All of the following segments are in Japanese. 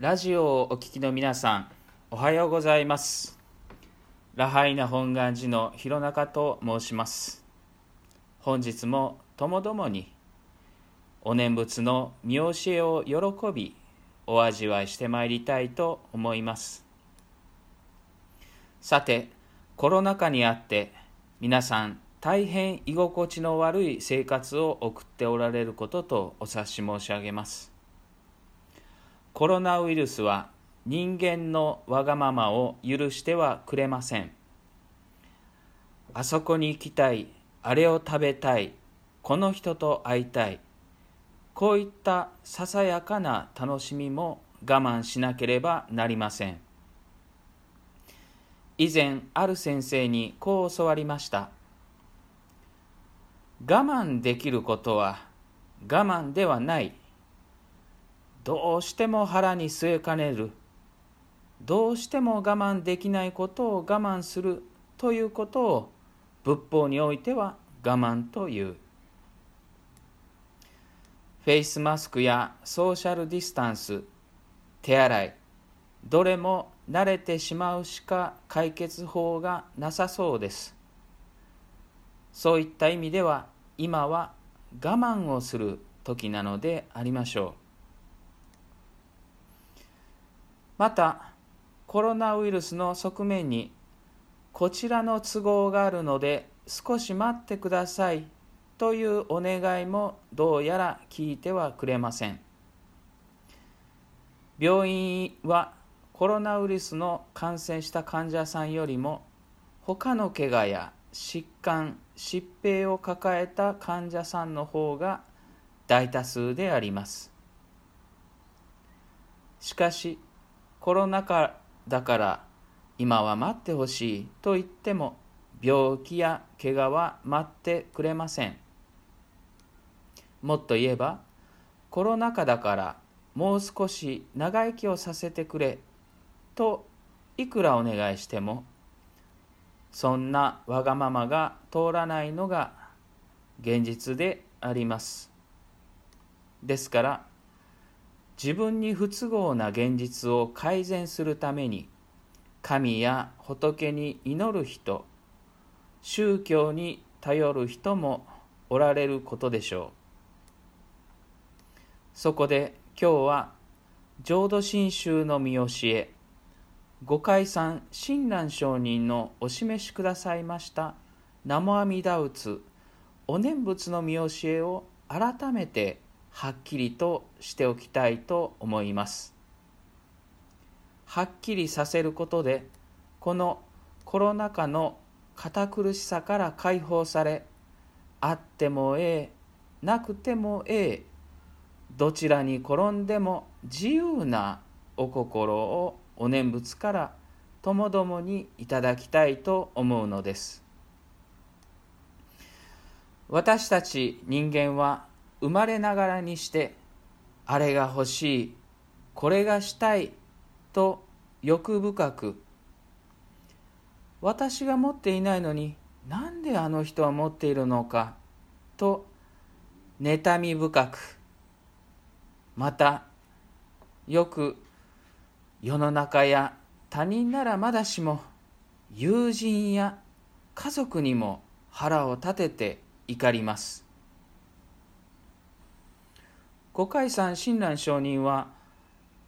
ラジオをお聞きの皆さん、おはようございます。ラハイナ本願寺の弘中と申します。本日もともどもに、お念仏の見教えを喜び、お味わいしてまいりたいと思います。さて、コロナ禍にあって、皆さん、大変居心地の悪い生活を送っておられることとお察し申し上げます。コロナウイルスは人間のわがままを許してはくれません。あそこに行きたい、あれを食べたい、この人と会いたい。こういったささやかな楽しみも我慢しなければなりません。以前、ある先生にこう教わりました。我慢できることは我慢ではない。どうしても腹に据えかねる。どうしても我慢できないことを我慢するということを仏法においては我慢という。フェイスマスクやソーシャルディスタンス、手洗い、どれも慣れてしまうしか解決法がなさそうです。そういった意味では今は我慢をする時なのでありましょう。またコロナウイルスの側面にこちらの都合があるので少し待ってくださいというお願いもどうやら聞いてはくれません。病院はコロナウイルスの感染した患者さんよりも他の怪我や疾患疾病を抱えた患者さんの方が大多数であります。しかしコロナ禍だから今は待ってほしいと言っても病気や怪我は待ってくれません。もっと言えばコロナ禍だからもう少し長生きをさせてくれといくらお願いしてもそんなわがままが通らないのが現実であります。ですから自分に不都合な現実を改善するために神や仏に祈る人宗教に頼る人もおられることでしょう。そこで今日は浄土真宗の見教え五海山親鸞上人のお示しくださいました南無阿弥陀仏お念仏の見教えを改めてはっきりとしておきたいと思います。はっきりさせることでこのコロナ禍の堅苦しさから解放されあってもええなくてもええどちらに転んでも自由なお心をお念仏からともどもにいただきたいと思うのです。私たち人間は生まれながらにしてあれが欲しいこれがしたいと欲深く私が持っていないのになんであの人は持っているのかと妬み深くまたよく世の中や他人ならまだしも友人や家族にも腹を立てて怒ります。五海山親鸞上人は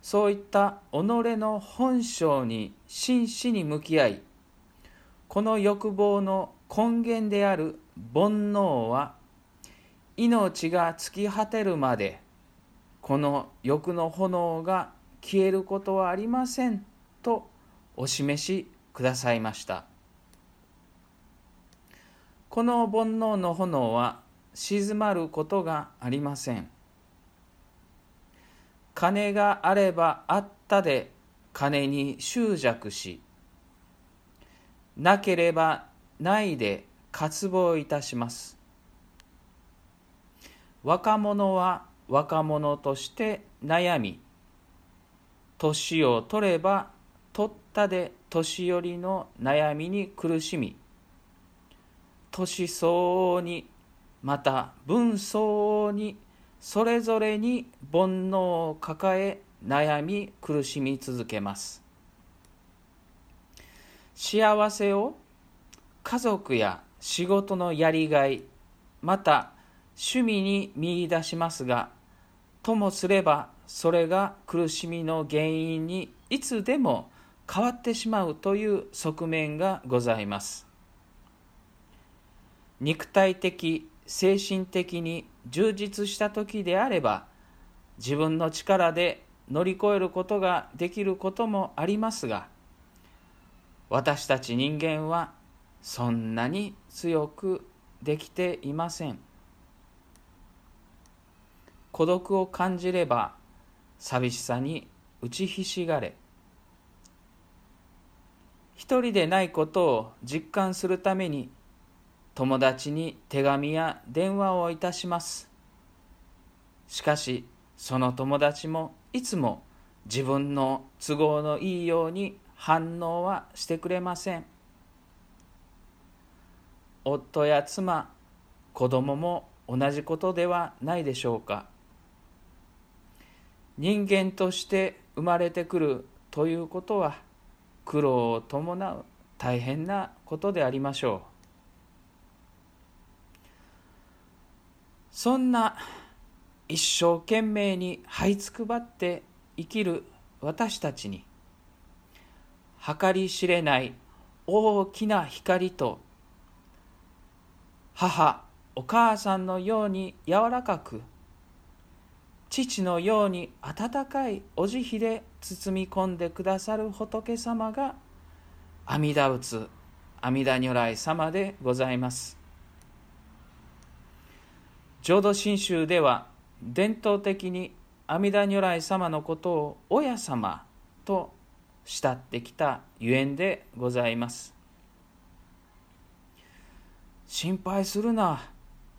そういった己の本性に真摯に向き合いこの欲望の根源である煩悩は命が尽き果てるまでこの欲の炎が消えることはありませんとお示しくださいました。この煩悩の炎は静まることがありません。金があればあったで金に執着しなければないで渇望いたします。若者は若者として悩み年を取れば取ったで年寄りの悩みに苦しみ年相応にまた分相応にそれぞれに煩悩を抱え悩み苦しみ続けます。幸せを家族や仕事のやりがいまた趣味に見いだしますがともすればそれが苦しみの原因にいつでも変わってしまうという側面がございます。肉体的精神的に充実した時であれば自分の力で乗り越えることができることもありますが私たち人間はそんなに強くできていません。孤独を感じれば寂しさに打ちひしがれ一人でないことを実感するために友達に手紙や電話をいたします。しかしその友達もいつも自分の都合のいいように反応はしてくれません。夫や妻子供も同じことではないでしょうか。人間として生まれてくるということは苦労を伴う大変なことでありましょう。そんな一生懸命に這いつくばって生きる私たちに計り知れない大きな光と母お母さんのように柔らかく父のように温かいお慈悲で包み込んでくださる仏様が阿弥陀仏阿弥陀如来様でございます。浄土真宗では伝統的に阿弥陀如来様のことを親様と慕ってきたゆえんでございます。心配するな。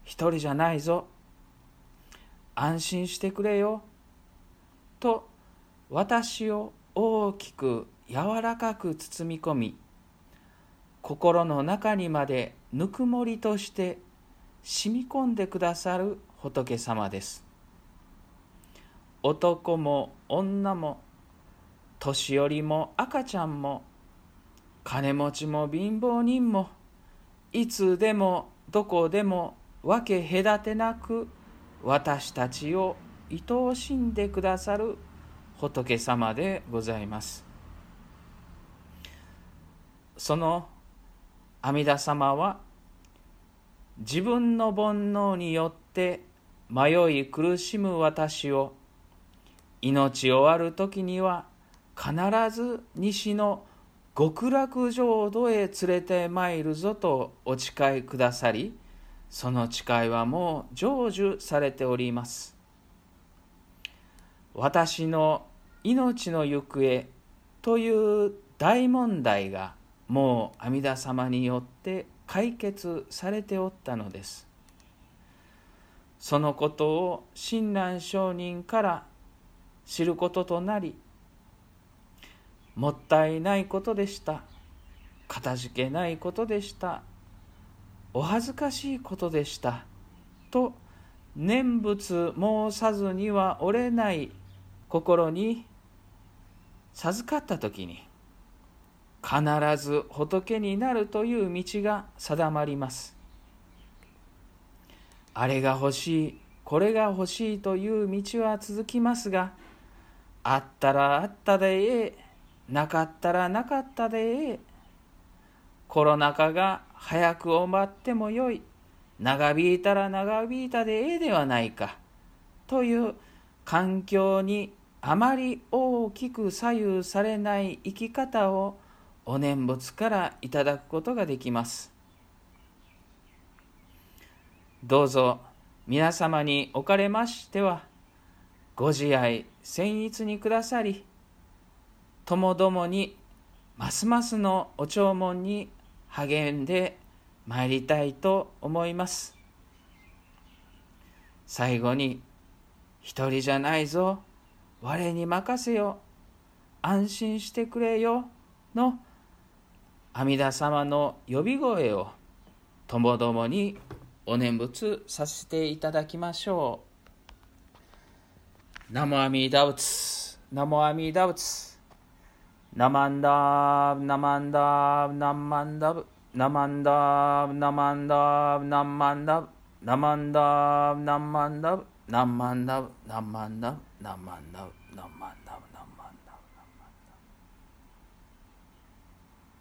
一人じゃないぞ。安心してくれよ。と私を大きく柔らかく包み込み心の中にまでぬくもりとして染み込んでくださる仏様です。男も女も年寄りも赤ちゃんも金持ちも貧乏人もいつでもどこでも分け隔てなく私たちを愛おしんでくださる仏様でございます。その阿弥陀様は自分の煩悩によって迷い苦しむ私を命終わる時には必ず西の極楽浄土へ連れて参るぞとお誓いくださりその誓いはもう成就されております。私の命の行方という大問題がもう阿弥陀様によって解決されておったのです。そのことを親鸞上人から知ることとなりもったいないことでした。かたじけないことでした。お恥ずかしいことでした。と念仏申さずには折れない心に授かった時に必ず仏になるという道が定まります。あれが欲しいこれが欲しいという道は続きますがあったらあったでええなかったらなかったでええコロナ禍が早く終わってもよい長引いたら長引いたでええではないかという環境にあまり大きく左右されない生き方をお念仏からいただくことができます。どうぞ皆様におかれましてはご自愛僭越にくださりともどもにますますのお弔問に励んでまいりたいと思います。最後に一人じゃないぞ。我に任せよ。安心してくれよ。の阿弥陀様の呼び声をともどもにお念仏させていただきましょう。南無阿弥陀仏。ナモアミダ仏。ナマンダーナマンダーナマンダブ。ナマンダーナマンダーナマンダブ。ナマンダーナマンダブ。ナマンダブ。ナマンダブ。ナマンダブ。ナマンダブ。ナマンダブ。